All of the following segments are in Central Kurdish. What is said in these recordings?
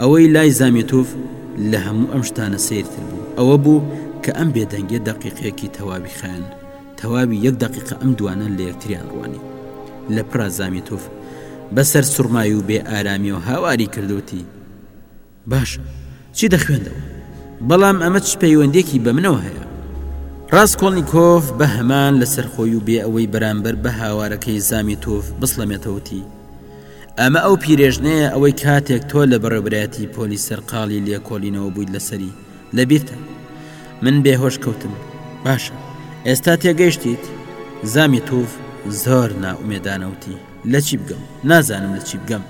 ئەوەی لای زامیتوف لە هەموو ئەم شتانە سەیرتر بوو ئەوە بوو کە ئەم بێدەنگیە دەقیقەیەکی تەواوی خایاند، تەواوی یەک دەقیقە ئەم دوانە لە یەکتریان ڕوانی. لە پرا زامیتوف بە سەرسوڕمای و بێ ئارامیەوە هاواری کرد و وتی، باشە چی دەخوێندەوە؟ بەڵام ئەمە چ پەیوەندیەکی بە منەوە هەیە؟ ڕاسکۆڵنیکۆف بە هەمان لەسەرخۆی و بێ ئەوەی بەرامبەر بە هاوارەکەی زامیتوف بسڵەمێتەوە وتی، ئەمە ئەو پیرێژنەیە ئەوەی کاتێک تۆ لە بەڕێوبرایەتی پۆلی سەرقاڵی لێکۆلینەوە بوویت لەسەری لە بیرتە من بێ هۆش کەوتم باشە ئێستا تێگەیشتیت زامی توڤ زۆر نائومێدانەوتی لە چی بگەم نازانم لە چی بگەم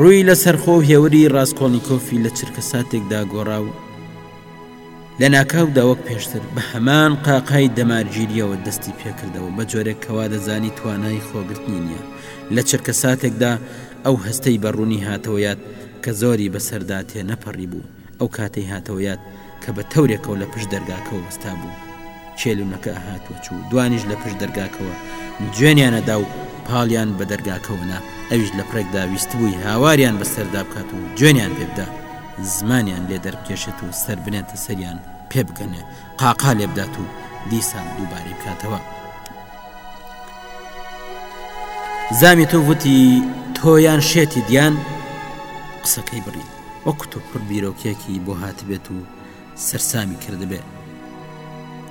ڕووی لە سەرخۆ و هێوری ڕاستکۆڵنییکۆفی لە چرکە ساتێکدا گۆڕا و لە ناکاودا وەک پێشتر بە هەمان قاقای دەمارگیرییەوە دەستی پێکردەوە بە جۆرێک کە وا دەزانی توانای خۆگرتنی نییە لە چرکەساتێکدا ئەو هەستەی بە ڕوونی هاتەوە یاد کە زۆری بەسەردا تێنەپەڕیبوو ئەو کاتەی هاتەوە یاد کە بە تەورێکەوە لە پشت دەرگاکەوە وەستابوو چێلونەکە هات و چوو دوانیش لە پشت دەرگاکەوە جوێنیانەدا و پاڵیان بە دەرگاکەوە نا ئەویش لە پڕێکدا ویستبووی هاواریان بەسەردا بکات و جوێنیان پێ بدا زمانیان لێ دەربکێشێت و سەربنێتە سەریان پێ بگەنێ قاقا لێ بدات و دیسان دووبارەی بکاتەوە. زامی تۆ وتی تۆیان شێتی دیان قسەکەی بڕی وەکو تۆ پڕ بیرۆکێکی بۆ هاتبێت و سەرسامی کردبێ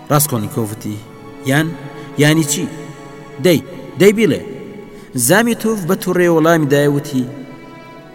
ڕاستکۆنی کۆڤتی یان یانی چی دەی دەی بیڵێ زامی تۆف بە توڕێ وەڵامی دایوتی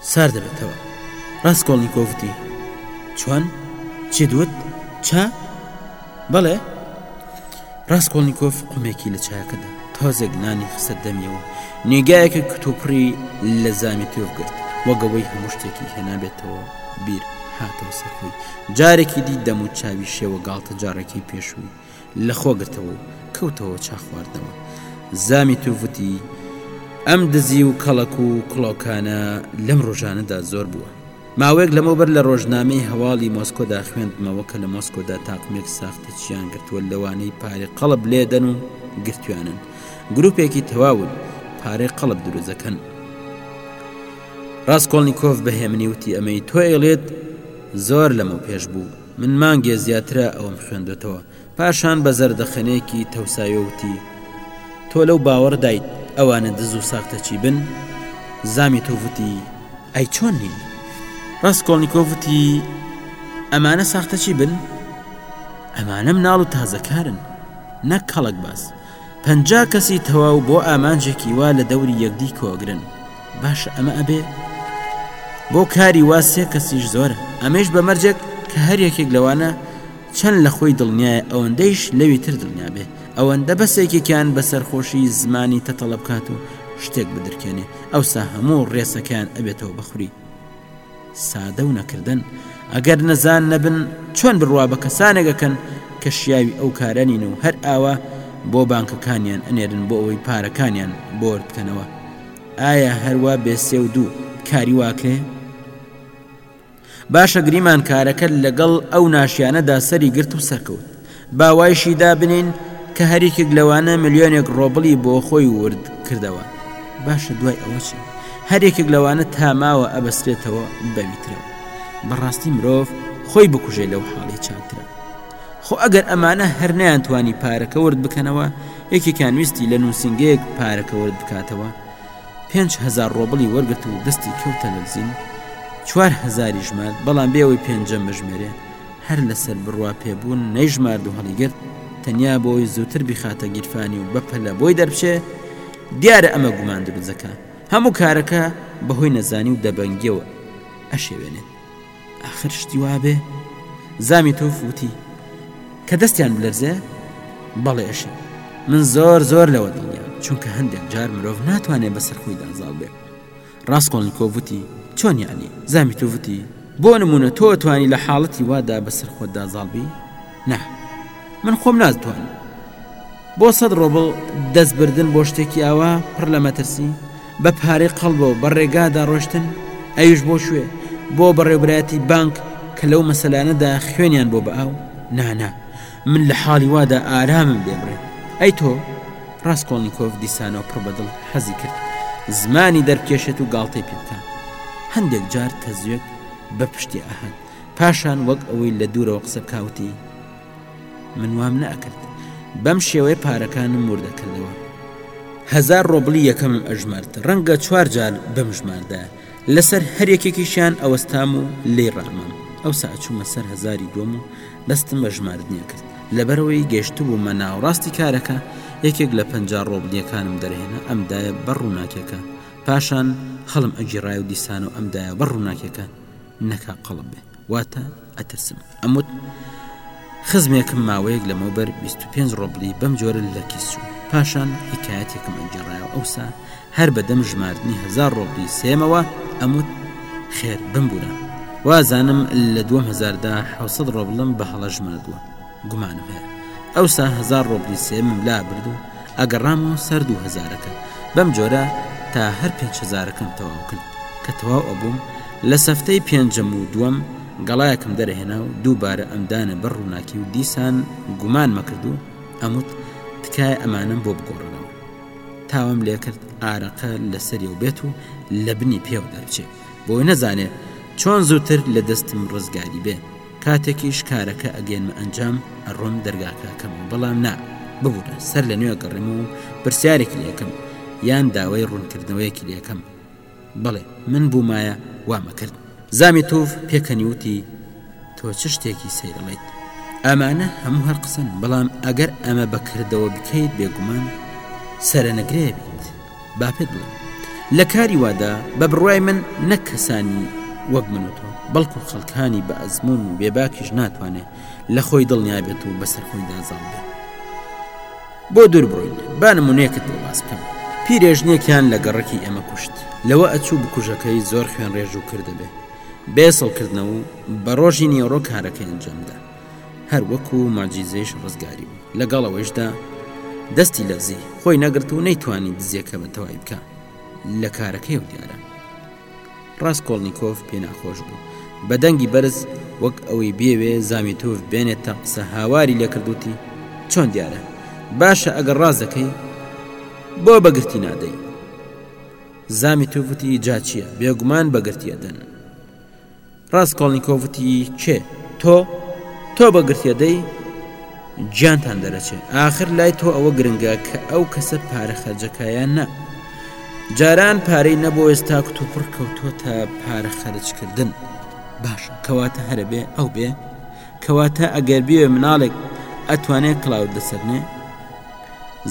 سارد دەبێتەوە. ڕاسکۆڵنیکۆڤ وتی. چۆن؟ چیت وت؟ چا؟ بەڵێ. ڕاسکۆڵنیکۆڤ قومێکی لە چایەکە دا. تازێک نانی خستە دەمیەوە. نیگایەکی کتوپڕی لە زامیترۆڤ گرت. وەک ئەوەی هەموو شتێکی هێنابێتەوە بیر، هاتەوە سەر خۆی. جارێکی دی دەم و چاوی شێوە گاڵتە جاڕێکەی پێشووی. لەخۆ گرتەوە و کەوتەوە چا خواردنەوە. زامی توف وتی، ئەم دزی و کەڵەک و کڵۆکانە لەم ڕۆژانەدا زۆر بووە. ماوەیەک لەمەوبەر لە ڕۆژنامەی هەواڵی مۆسکۆدا خوێندمەوە کە لە مۆسکۆدا تاقمێک ساختەچییان گرتووە لەوانەی پارەی قەڵب لێدەن و گرتوویانن. گروپێکی تەواون پارەی قەڵب دروست دەکەن. ڕاسکۆڵنیکۆف بە هێمنی وتی، ئەمەی تۆ ئەیڵێیت زۆر لەمەوپێش بوو. من مانگێ زیاترە ئەوەم خوێندۆتەوە. پاشان بە زەردەخەنەیەکی تەوساوێ وتی، تۆ لەو باوەڕ دایت ئەوانە دز و ساختەچی بن؟ زامیتۆڤ وتی، ئەی چۆن نین؟ ڕاسکۆڵنیکۆڤ وتی، ئەمانە ساختەچی بن؟ ئەمانە مناڵ و تازەکارن، نەک کەڵەکباز. پەنجا کەسی تەواو بۆ ئامانجێکی وا لە دەوری یەکدی کۆگرن باشە ئەمە ئەبێ بۆ کاری وا سێ کەسیش زۆرە ئەمەش بە مەرجێک کە هەر یەکێک لەوانە چەند لە خۆی دڵنیایە ئەوەندەیش لەوی تر دڵنیابێ ئەوەندە بەسێکێکیان بە سەرخۆشی زمانی تەتەڵە بکات و شتێک بدرکێنێ ئەوسا هەموو ڕێسەکەیان ئەبێتەوە بەخوری سادە و نەکردن، ئەگەر نەزان نەبن چۆن بڕوا بە کەسانێک ئەکەن کە شیاوی ئەو کارە نین و هەر ئاوا بۆ بانکەکانیان ئەنێرن بۆ ئەوەی پارەکانیان بۆ ورد بکەنەوە؟ ئایا هەر وا بێ سێ و دوو کاری وا ئەکرێ؟ باشە گریمان کارەکە لەگەڵ ئەو ناشیانەدا سەری گرت و سەرکەوت. با وایشی دابنێین کە هەریکێک لەوانە ملیۆنێک ڕۆبڵی بۆ خۆی ورد کردەوە باشە دوای ئەوە چی هەریەکێک لەوانە تاماوە ئەبەسترێتەوە بەویترەوە بەڕاستی مرۆڤ خۆی بکوژێ لەو حاڵی چاکترە خۆ ئەگەر ئەمانە هەر نیانتوانی پارەکە ورد بکەنەوە یەکێکان ویستی لە نووسنگەیەک پارەکە ورد بکاتەوە پێهزار ڕۆبڵی وەرگرت و دەستی کەوتە لەزین چوار هزاری ژمار بەڵام بێەوەی پێنجەم بژمێرێ هەر لەسەر بڕوا پێبوون نەیژمارد و هەڵیگرت تەنیا بۆی زووتر بیخاتە گیرفانی و بەپەلە بۆی دەربچێ، دیارە ئەمە گومان دروستدەکا، هەموو کارەکە بەهۆی نەزانی و دەبەنگیەوە ئەشێوێنێ. ئاخر شتی وابێ؟ زامیتۆف وتی، کە دەستیان بلەرزێ؟ بەڵێ ئەشێ. من زۆر زۆر لەوە دڵنیام، چونکە هەندێک جار مرۆڤ ناتوانێ بەسەر خۆیدا زاڵ بێ. ڕاسکۆڵنیکۆڤ وتی، چۆن یانی؟ زامیتوڤ وتی، بۆ نموونە تۆ ئەتوانی لە حاڵەتی وادا بەسەر خۆتدا زاڵ بی؟ نا، من خۆم ناتوانم. بۆ سەد ڕۆبڵ دەست بردن بۆ شتێکی ئاوا پڕ لە مەترسی، بە پارەی قەڵبەوە بە ڕێگادا ڕۆشتن، ئەویش بۆ کوێ؟ بۆ بەڕێوبەرایەتی بانک کە لەو مەسەلانەدا خوێنیان بۆ بە ئاو؟ نا، نا. من لە حاڵی وادا ئارامم لێ بڕێ ئەی تۆ؟ ڕاستکۆڵنییکۆف دیسانەوە پڕ بەدڵ حەزی کرد زمانی دەرکێشێت و گاڵتەی پێ بکە هەندێک جار تەزوێت بە پشتی ئاهەن پاشان وەک ئەوەی لە دوورەوە قسە بکوتی من وام ناکرد بەم شێوەی پارەکانم مردەکردەوە هزار ڕۆبلی یەکەمم ئەژمارد ڕەنگە چوار جار بمژماردا لەسەر هەر یەکێکیشیان ئەوەستام و لێی ڕامام ئەوسا ئەچوومە سەر هەزاری دووەم و دەستم بە ژماردنیە کرد لەبەرەوەی گەشتبوومە ناوەڕاستی کارەکە یەکێک لە پەنجا ڕۆبلیەکانم دەرهێنا ئەمدایە بە ڕووناکیەکە پاشان هەڵم ئەگیڕایەو دیسانەوە ئەمدایە بە ڕووناکیەکە نەکا قەڵەبێ واتە ئەترسم ئەموت خزمێکم ماوەیەک لەمەوبەر 25 ڕۆبلی بەم جۆرە لە کیسو پاشان حکایەتێکم ئەنجێڕایەوە ئەوسا هەر بەدەم ژماردنی هزار ڕۆبلی سێمەوە ئەموت خێر بمبورە وازانم لە 2000دا 600 ڕۆبلم بە هەڵە ژماردووە گومانم هەیە ئەوسا هەزار ڕۆبلی سێمم لا برد و ئەگەڕامەوە سەر دوو هەزارەکە بەم جۆرە تا هەر پێنج هەزارەکەم تەواو کرد کە تەواو ئەبووم لە سەفتەی پێنجەم و دووەم گەڵایەکم دەرهێنا و دووبارە ئەم دانە بەر ڕووناکی و دیسان گومان مەکرد و ئەموت تکایە ئەمانم بۆ بگۆڕنەوە تاوام لێ کرد ئارەقە لەسەری و بێت و لە بنی پێوە دەرچێت بۆی نەزانێت چۆن زووتر لە دەستم ڕزگاری بێ کاتێکیش کارەکە ئەگەنمە ئەنجام ئەڕۆم دەرگاکە کەم بەڵام نا ببوورە سەر لە نوێ گەڕێم و پرسیارێکی لەکەم یان داوای ڕوونکردنەوەیەکی لەکەم بەڵێ من بوومایە وامەکرد زامی تۆف پێکەنیوتی تۆ چ شتێکی سەیرڵیت ئەمانە هەموو هەر قسەن بەڵام ئەگەر ئەمە بەکردەوە بکەیت بێگومان سەرەنەگرێت با پێت بڵێم لە کاری وادا بە بڕوای من نەک کەسانی وەک من و تۆ بەڵکو خەڵکانی بە ئەزمون و بێباکیش ناتوانێت لە خۆی دڵنیابێت و بەسەر خۆیدا زاڵ بێت بۆ دوور بڕۆین با نمونونێکت بۆ باس بکەم پیرێژنێکیان لە گەڕەکی ئێمە کوشت لەوە ئەچوو بکوژەکەی زۆر خوێن ڕێژ و کردبێ بێسەڵکردنەوە و بە ڕۆژی نیەڕۆ کارەکەی ئەنجامدا هەر وەکو موعجیزەیش ڕزگاری بوو. لەگەڵ ئەوەیشدا دەستی لەرزی، خۆی نەگرت و نەیتوانی دزیەکە بە تەوای بکا. لە کارەکەیەو دیارە. ڕاسکۆڵنیکۆف پێ ناخۆش بوو. بە دەنگی بەرز وەک ئەوەی بێوێ زامیتوف بێنێتە قسە هاواری لێکرد وتی، چۆن دیارە؟ باشە ئەگەر ڕاست دەکەی بۆ بە گرتی نادەی؟ زامیتوف وتی، جا چیە؟ بێگومان بە گرتی ئەدەن. ڕاسکۆڵنیکۆڤ وتی، کێ؟ تۆ؟ تۆ بە گرتە دەی؟ گیانتان دەرەچێ. ئاخر لای تۆ ئەوە گرنگە کە ئەو کەسە پارە خەرجە کا یان نا؟ جاران پارەی نەبوو ئێستا کوتوپڕ کەوتۆتە پارە خەرجکردن. باشە کەواتە هەرە بێ ئەو بێ؟ کەواتە ئەگەر بیەوێ مناڵێک ئەتوانێ کڵاوت لەسەر نێ؟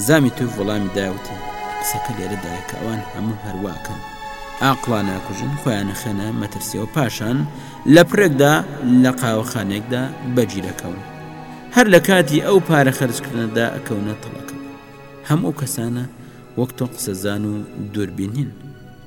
زامیتوف وەڵامی دا وتی قسەکە لێرەدایە کە ئەوان هەموو هەرواکەن ئاقڵا ناکوژن خۆیان نەخێنە مەترسیەوە پاشان لە پرێکدا لە قاوەخانێکدا بەگیرەکەون هەر لە کاتی ئەو پارە خەرجکردنەدا ئەکەونە تەڵەکە هەموو کەسانە وەک تۆ قسەزان و دووربینین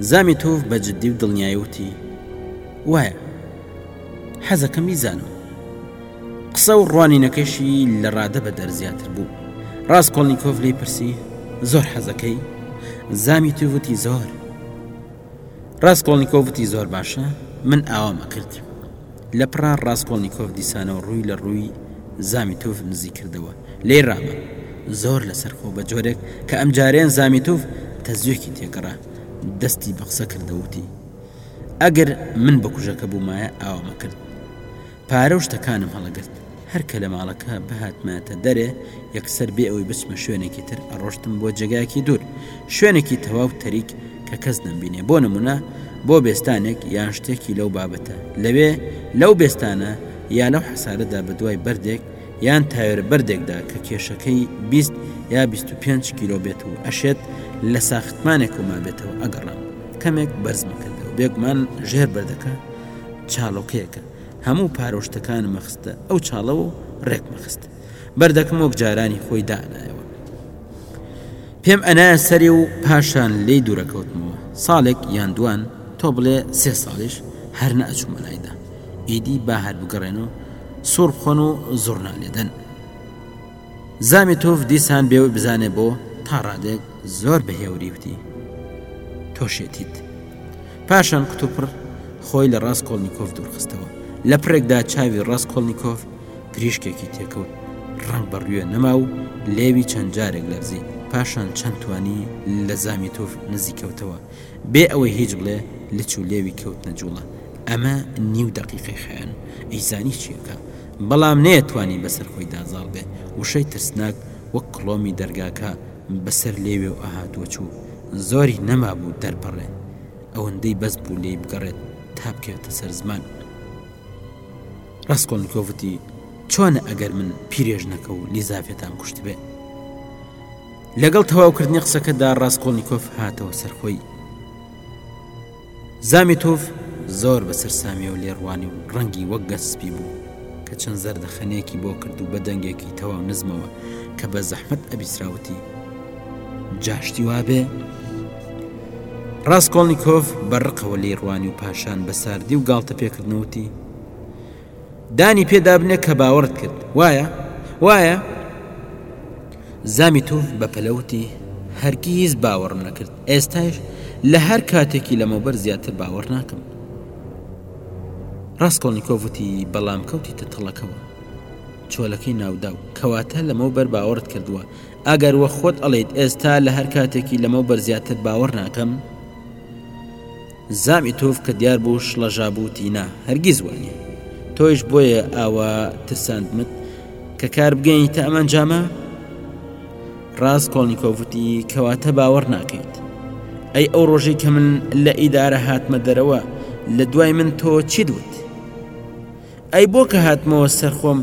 زامیتوف بە جدی و دڵنیایی وتی، وایە. حەزەکەم بیزانم. قسە و ڕوانینەکەیشی لە ڕادە بەدەر زیاتر بوو. ڕاسکۆڵنیکۆف لێی پرسی، زۆر حەزەکەی؟ زامیتوف وتی، زۆر. ڕاسکۆڵنیکۆف وتی، زۆر باشە، من ئاوام ئەکرد. لە پڕا ڕاسکۆڵنیکۆف دیسانەوە ڕووی لە ڕووی زامیتوف نزیک کردەوە، لێ ڕابە زۆر لە سەرخۆ بە جۆرێک کە ئەم جارەیان زامیتوف تەزوێکی تێ گەڕا، دەستی بە قسە کرد و وتی، ئەگەر من بکوژەکە بوومایە ئاوام ئەکرد. پارە و شتەکانم هەڵەگرت. هەر کە لە ماڵەکە بهاتمایەتە دەرێ، یەکسەر بێ ئەوەی بچمە شوێنێکی تر، ئەڕۆشتم بۆ جێگایەکی دوور، شوێنێکی تەواو تەریک کە کەس نەمبینێ، بۆ نموونە بۆ بێستانێک یان شتێکی لەو بابەتە، لەوێ لەو بێستانە یا لەو حەسارەدا بە دوای بەردێک یان تایۆرە بەردێکدا کە کێشەکەی بیست یا بیست و پێنج کیلۆ بێت و ئەشێت لە ساختمانێکەوما بێتەوە ئەگەڕام. کەمێک بەرزمکردەوە، بێگومان ژێر بەردەکە چاڵۆکەیەکە، هەموو پارۆشتەکانم ئەخستە ئەو چاڵەوە و ڕێکم ئەخست. بەردەکم وەک جارانی خۆی دائەنایەوە. پێم ئەنایە سەرێ و پاشان لێی دوورەکەوتمەوە. ساڵێک یان دووان، تۆ بڵێ سێ ساڵیش، هەر نەئەچوومە لایدا. ئیدی با هەر بگەڕێن و سووڕ بخۆن و زوڕنا لێدەن. زامیتوف دیسان بێوەی بزانێ بۆ، تا ڕادەیەک زۆر بە هێوری وتی، تۆ شێتیت. پاشان کتوپڕ خۆی لە ڕاسکۆڵنیکۆف دوورخستەوە. لە پڕێکدا چاوی ڕاسکۆڵنیکۆف پریشکێکی تێکەوت، ڕەنگ بە ڕوێ نەما و لێوی چەند جارێک لەرزی. پاشان چەند توانی لە زامیتوف نزیکەوتەوە. بێ ئەوەی هیچ بڵێ لچ و لێوی کەوتنە جووڵە. ئەمە نیو دەقیقەی خایەن و ئەیزانی چی ئەکا. بەڵام نەیەتوانی بەسەر خۆیدا زاڵ بێ، وشەی ترسناک وەک کڵۆمی دەرگاکە بەسەر لێوێ و ئەهاتووە چوو، زۆری نەمابوو دەرپەڕێ، ئەوەندەی بەس بوو لێی بگەڕێت تا بکەوێتە سەر زمان. ڕاسکۆڵنیکۆف وتی، چۆنە ئەگەر من پیرێژنەکە و لیزاڤێتام کوشتبێ؟ لەگەڵ تەواوکردنی قسەکەدا ڕاسکۆڵنیکۆف هاتەوە سەر خۆی. زامیتوف زۆر بە سەرسامی و لێڕوانی و ڕەنگی وەک گەز سپی بوو کە چەند زەردەخەنەیەکی بۆ کرد و بە دەنگێکی تەواو نزمەوە کە بە زەحمەت ئەبیسرا وتی، جاشتی وابێ؟ ڕاستکۆڵنیکۆف بە ڕقەوە لێی ڕوانی و پاشان بە ساردی و گاڵتە پێکردن وتی، دانی پێ دابنێ کە باوەڕت کرد وایە؟ وایە؟ زامی توف بە پەلە وتی، هەرگیز باوەڕم نەکرد، ئێستایش لە هەر کاتێکی لەمەوبەر زیاتر باوەڕ ناکەم. ڕاسکۆڵنیکۆڤ وتی، بەڵام کەوتیتە تەڵەکەوە. چۆلەکەی ناوداو، کەواتە لەمەوبەر باوەڕت کردووە، ئەگەر وەک خۆت ئەڵێیت ئێستا لە هەر کاتێکی لەمەوبەر زیاتر باوەڕ ناکەم؟ زامی تۆڤ کە دیار بوو شڵەژا بوو تی نا هەرگیز وا نیە تۆیش بۆیە ئاوا ترساندمت کە کار بگەین تە ئەم ئەنجامە ڕاست کۆڵنیکۆڤتی کەواتە باوەڕ ناکەیت ئەی ئەو ڕۆژەی کە من لە ئیدارە هاتمە دەرەوە لە دوای من تۆ چی دوت ئەی بۆ کە هاتمەوە سەر خۆم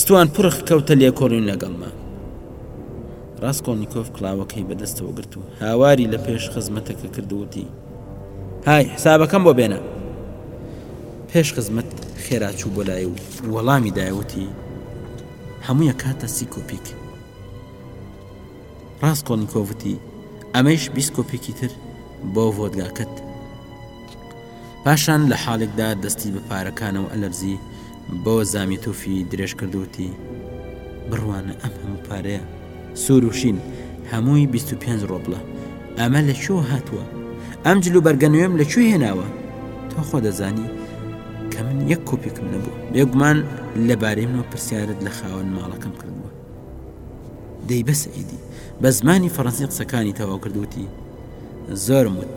ستوان پرخ کەوتە لێکۆڵین لەگەڵما. ڕاسکۆڵنیکۆف کڵاوەکەی بەدەستەوە گرت و هاواری لە پێش خزمەتەکە کرد و وتی، های حسابەکەم بۆ بێنە. پێش خزمەت خێرا چوو بۆ لای و وەڵامی دایە وتی، هەموو یەکاتە سی کۆپیک. ڕاسکۆڵنیکۆف وتی، ئەمەیش بیست کۆپیکی تر بۆ ڤۆدگاکەت. پاشان لە حاڵێکدا دەستی بە پارەکانەوە ئەلەرزی، بۆ زامیتوفی درێژ کرد و وتی، بڕوانە ئەم هەموو پارەیە، سوور و شین، هەمووی بیست و پێنج ڕۆبڵە، ئەمە لە کوێوە هاتووە؟ ئەم جلوبەرگە نوێم لە کوێ هێناوە؟ تۆ خۆ دەزانی کە من یەک کۆپیکم نەبووە. بێگومان لەبارەی منەوە پرسیارت لە خاوەن ماڵەکەم کردووە. دەی بەسە ئیدی. بە زمانی فەڕەنسی قسەکانی تەواو کرد و وتی، زۆرم وت،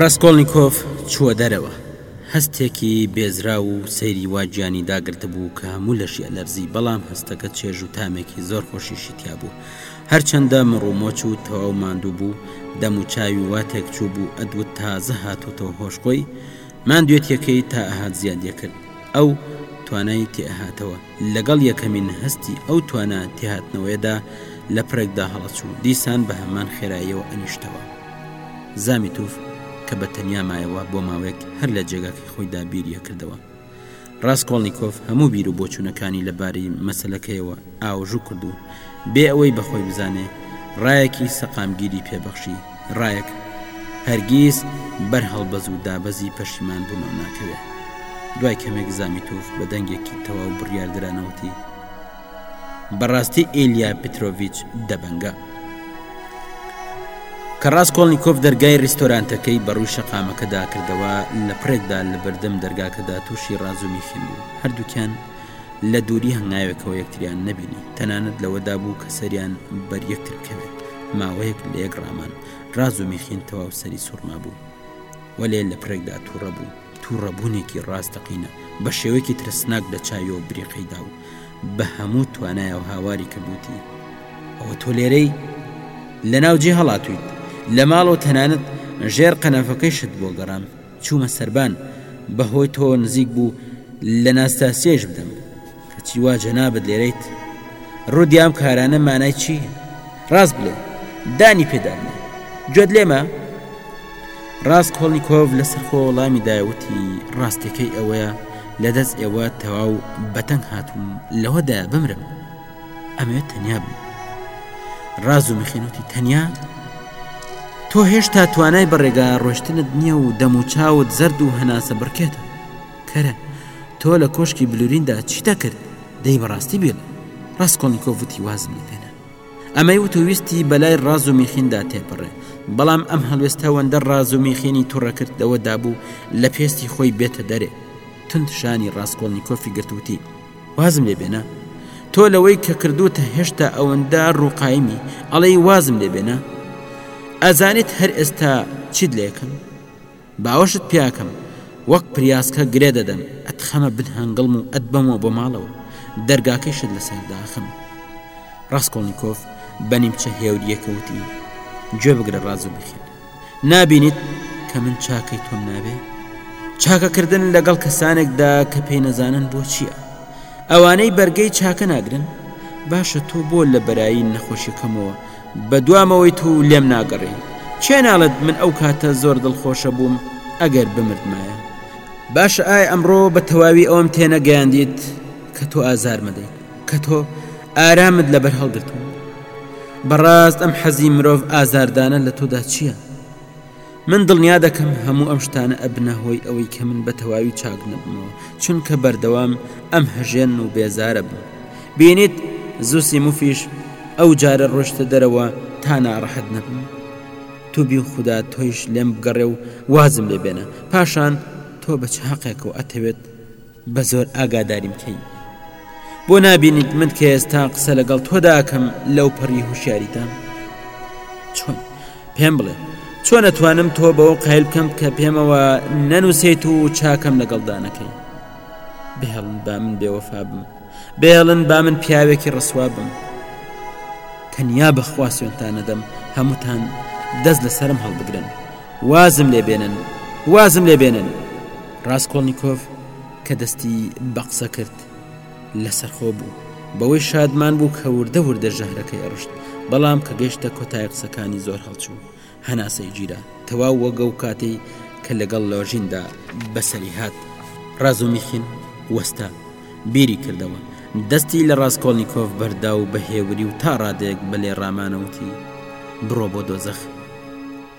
ڕاستکۆڵنییکۆف چووە دەرەوە هەستێکی بێزرا و سەیری واجیانی داگرتبوو کە هەموو لەشیە لەرزی بەڵام هەستەکە چێژ و تامێکی زۆر خۆشیشی تیا بوو هەرچەندە مڕ و مۆچ و تەواو ماندوو بوو، دەم و چاوی وا تێک چوو بوو ئەدوت تازە هاتۆتەوە هۆش خۆی، ماندوێتیەکەی تا ئەهات زیاد دەکرد ئەو توانای تێ ئەهاتەوە، لەگەڵ یەکەمین هەستی ئەو توانا تێهاتنەوەیەدا لە پڕێکدا هەڵەچوو، دیسان بە هەمان خێراییەوە ئەنیشتەوە. زامیتوف کە بە تەنیا مایەوە بۆ ماوەیەک هەر لە جێگاکەی خۆیدا بیری ئەکردەوە. ڕاسکۆڵنیکۆف هەموو بیر و بۆچوونەکانی لە بارەی مەسەلەکەیەوە ئاوەژوو کرد و بێ ئەوەی بە خۆی بزانێ ڕایەکی سەقامگیری پێ بەخشی، ڕایەک هەرگیز بەر هەڵبەز و دابەزی پەشیمان بوونەوە ناکەوێ. دوای کەمێک زامیتوف بە دەنگێکی تەواو بڕیاردرانە وتی. بەڕاستی ئیلیا پیترۆڤیچ دەبەنگە. کە ڕاسکۆڵنیکۆڤ دەرگای ڕیستۆرانتەکەی بە ڕووی شەقامەکەدا کردەوە لە پڕێکدا لە بەردەم دەرگاکەدا تووشی ڕازومی خێن بوو هەردووکیان لە دووری هەنگاوێکەوە یەکتریان نەبینی تەنانەت لەوەدا بوو کە سەریان بەر یەکتر بکەوێت ماوەیەک لە یەک ڕامان ڕازومی خین تەواو سەری سوڕما بوو وەلێ لە پرێکدا تووڕە بوو تووڕەبوونێکی ڕاستەقینە بە شێوەیەکی ترسناک لە چاوی و بریقەی دا و بە هەموو توانایەوە هاواری کرد وتی، ئەوە تۆ لێرەی؟ لە ناو جێ هەڵاتوویت؟ لە ماڵەوە تەنانەت ژێر قەنەفەکەیشت بۆ گەڕام، چوومە سەربان، بە هۆی تۆوە نزیک بوو لە ناستاسیایش بدەم. کەچی وا جەنابت لێرەیت؟ ڕوودی ئەم کارانە مانای چی؟ ڕاست بڵێ دانی پێدابنێ گوێت لێمە؟ ڕاست کۆڵنییکۆڤ لەسەر خۆ وەڵامی داوتی ڕاستەکەی ئەوەیە لە دەست ئێوە تەواو بەتەنگ هاتووم لەوەدا بمرم ئەمەوێت تەنیا بم ڕاز و میخێنوتی تەنیا تۆ هێشتا توانای بەڕێگا ڕۆشتنت نییە و دەموچاوت زرد و هەناسە بڕکێتە کەرە تۆ لە کۆشکی بلوریندا چیت ئەکرد؟ دەی بەڕاستی بێڵ ڕاسکۆڵنیکۆڤ وتی وازم لێ بێنە. ئەمەی وت و ویستی بەلای ڕاز و میخیندا تێپەڕێ، بەڵام ئەم هەڵوێست هەوەندە ڕاز و میخینی توڕە کرد لەوەدا بوو لە پێستی خۆی بێتە دەرێ. توند شانی ڕاسکۆڵنیکۆفی گرت وتی، وازم لێ بێنە؟ تۆ لەوەی کە کردووتە هێشتا ئەوەندە ڕوو قایمی، ئەڵێی وازم لێ بێنە؟ ئەزانیت هەر ئێستا چیت لێ کەم؟ باوەشت پیاکەم وەک پریاسکە گرێ دەدەم ئەتخەمە بن هەنگڵم و ئەتبەمەوە بۆ ماڵەوە دەرگاکەیشت لەسەر داخەم ڕاسکۆڵنیکۆف بە نیمچە هێوریەکە وتی گوێ بگرە ڕازو بخێن نابینیت کە من چاکەی تۆم نابێ چاکەکردن لەگەڵ کەسانێکدا کە پێی نەزانن بۆ چییە ئەوانەی بەرگەی چاکە ناگرن باشە تۆ بۆ لە بەرایی نەخۆشیەکەمەوە بەدوامەوەیت و لێم ناگەڕێی. کێ ناڵێت من ئەو کاتە زۆر دڵخۆشە بووم ئەگەر بمردمایە. باشە ئایا ئەمڕۆ بە تەواوی ئەوەم تێنەگەیاندیت کە تۆ ئازارمەدەیت، کە تۆ ئارامت لەبەر هەڵگرتووم؟ بەڕاست ئەم حەزی مرۆڤ ئازاردانە لە تۆدا چییە؟ من دڵنیا دەکەم هەموو ئەم شتانە ئەبنە هۆی ئەوەی کە من بە تەواوی چاک نەبمەوە، چونکە بەردەوام ئەم هەژێن و بێزارەبم. بینیت، زوسیموفیش ئەو جارە ڕۆشتە دەرەوە تا ناڕەحەت نەبم. توبی خودا تۆیش لێم بگەڕێ و وازم لێ بێنە. پاشان تۆ بە چ هەقێکەوە ئەتەوێت. بە زۆر ئاگاداریم کەی بۆ نابینیت من کە ئێستا قسە لەگەڵ تۆدا ئەکەم لەو پەڕی هوشیاریتان چۆن پێم بڵێ چۆن ئەتوانم تۆ بەوە قایل بکەم کە پێمەوە نەنووسیت و چاکەم لەگەڵدا نەکەی بهێڵن با من بێوەفا بم بێڵن با من پیاوێکی ڕسوا بم تەنیا بەخوا سوێنتان نەدەم هەمووتان دەست لەسرم هەڵبگرن وازم لێ بێنن وازم لێ بێنن ڕاسکۆڵنیکۆف کە دەستی بە قسە کرد لەسەرخۆ بوو، بەوەی شادمان بوو کە وردە وردە ژەهرەکەی ڕشت، بەڵام کە گەشتە کۆتای قسەکانی زۆر هەڵچوو، هەناسەی گیرا، تەواو وەک ئەو کاتەی کە لەگەڵ لۆژیندا بەسەری هات. ڕازومیخین وەستا، بیری کردەوە، دەستی لە ڕاسکۆڵنیکۆف بەردا و بە هێوری و تا ڕادەیەک بە لێڕامانە وتی، بڕۆ بۆ دۆزەخ.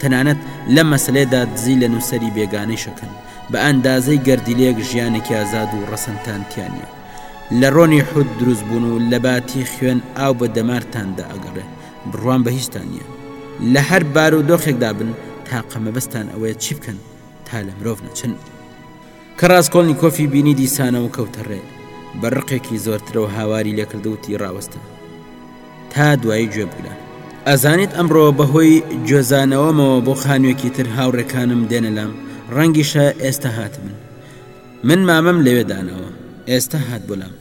تەنانەت لەم مەسەلەیەدا دزی لە نووسەری بێگانەیش ئەکەن، بە ئەندازەی گەردیلەیەک ژیانێکی ئازاد و ڕەسەنتان تیا نییە. لە ڕۆنی حوت دروست بوون و لە باتی خوێن ئاو بە دەمارتاندا ئەگەڕێ، بڕوام بە هیچتان نییە. لە هەر بارودۆخێکدا بن، تاقە مەبەستتان ئەوەیە چی بکەن تا لە مرۆڤ نەچن؟ کە ڕاسکۆڵنیکۆفی بینی دیسانەوە کەوتە ڕێ، بە ڕقێکی زۆرترەوە هاواری لێ کرد و وتی، ڕاوەستە. تا دوایی گوێ بگرە. ئەزانیت ئەمڕۆ بە هۆی گوێزانەوەمەوە بۆ خانوویەکی تر هاوڕێکانم دێنە لام، ڕەنگیشە ئێستا هاتبن. من مامەم لەوێ داناوە. ئێستا هات بۆ لام.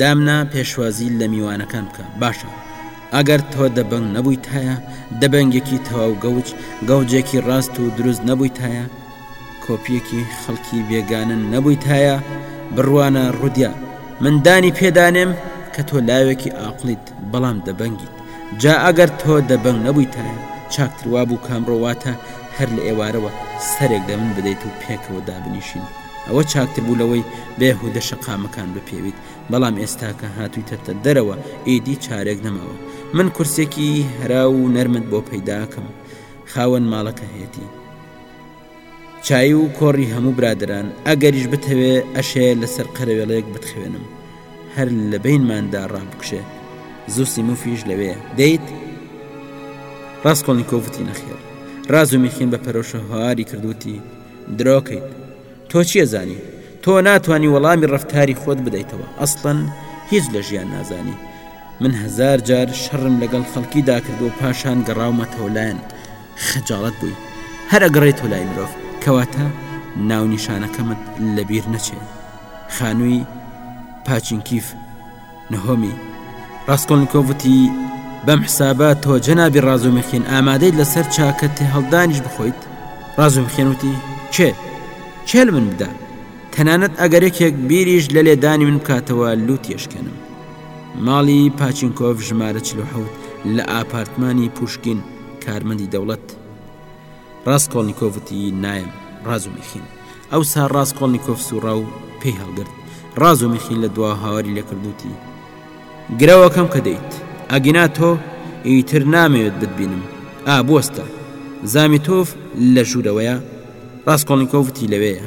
دامنا پێشوازی لە میوانەکان بکە باشە ئەگەر تۆ دەبەنگ نەبوویتایە دەبەنگێکی تەواو گەوج گەوجێکی ڕاست و دروست نەبوویتایە کۆپیەکی خەڵکی بێگانە نەبوویتایە بڕوانە ڕودیا من دانی پێدانێم کە تۆ لاوێکی ئاقڵیت بەڵام دەبەنگیت جا ئەگەر تۆ دەبەنگ نەبوویتایە چاکتر وابوو کامڕۆ واتە هەر لە ئێوارەوە سەرێک دە من بدەیت و پێکەوە دابنیشین ئەوە چاکتر بوو لەوەی بێهودە شەقامەکان بپێویت بەڵام ئێستا کە هاتویتەتە دەرەوە ئیدی چارێک نەماوە من کورسێکی هەرا و نەرمت بۆ پەیداکەم خاوەن ماڵەکە هەیەتی چای و کۆڕی هەموو برادران ئەگەریش بتەوێ ئەشێ لەسەر قەرەوێڵەیەک بتخوێنم هەر لە بینماندا ڕابکشێ زوسی مفیش لەوێ دەیت ڕاستکۆڵنییکۆڤتی نەخێر ڕاز و میخین بە پەرۆشە هەواری کردوتی درۆکەیت تۆ چی ئەزانی تۆ ناتوانی وەڵامی ڕفتاری خۆت بدەیتەوە ئەسڵەن هیچ لە ژیان نازانی من هزار جار شەڕم لەگەڵ خەڵکی داکردو پاشان گەڕاومەتەوە لایەن خەجاڵت بووی هەرە گەڕێت و لای مرۆڤ کەواتە ناونیشانەکەمت لەبیر نەچێت خانووی پاچینکیف نهۆمی، ڕاسکۆلنیکۆڤ وتی، بەم حسابە تۆ جەنابی ڕازومیخین ئامادەیت لەسەر چاکە تێهەڵدانیش بخۆیت؟ ڕازومخین وتی، کێ؟ کێ لە من بدا؟ تەنانەت ئەگەر یەکێک بیریش لە لێدانی من بکاتەوە لووتی ئەشکێنم. ماڵی پاچینکۆڤ ژمارە چل و حەوت لە ئاپارتمانی پووشکین، کارمەندی دەوڵەت. ڕاسکۆڵنیکۆڤ وتی، نایەم، ڕازومیخین. ئەوسا ڕاسکۆڵنیکۆڤ سووڕا و پێی هەڵگرت. ڕازومیخین لە دواوە هاواری لێ کرد و وتی، گرەوەکەم کە دێیت، ئەگینا تۆ، ئیتر نامەوێت بتبینم. ئا، بوەستە. زامیتۆڤ لە ژوورەوەیە؟ ڕاسکۆڵنیکۆڤ وتی، لەوێیە.